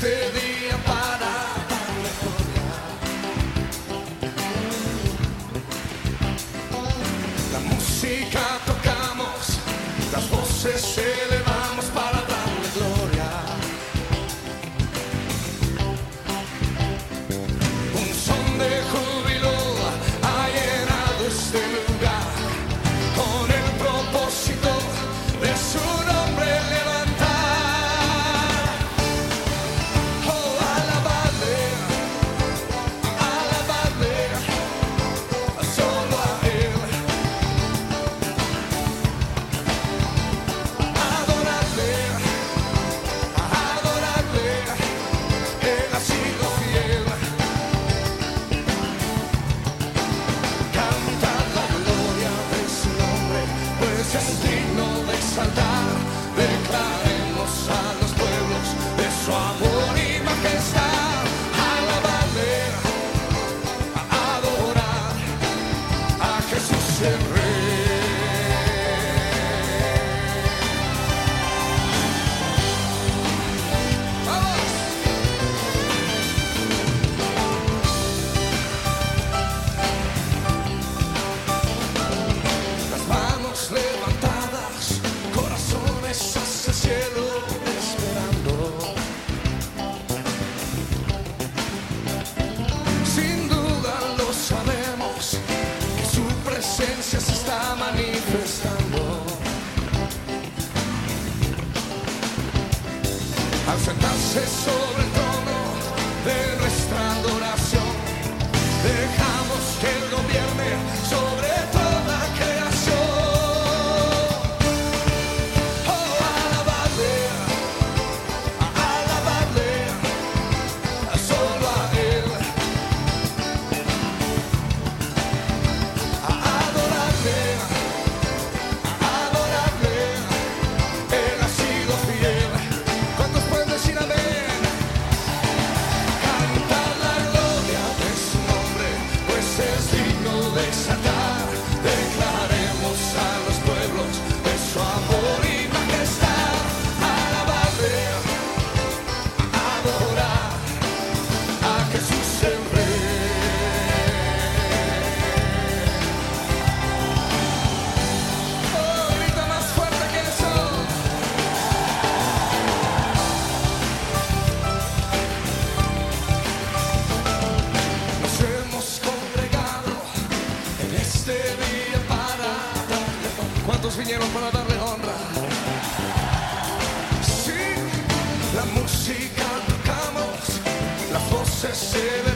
steady just ignore manifestando. Al sentarse sobre vinieron para darle honra. Sí, la música tocamos, las voces se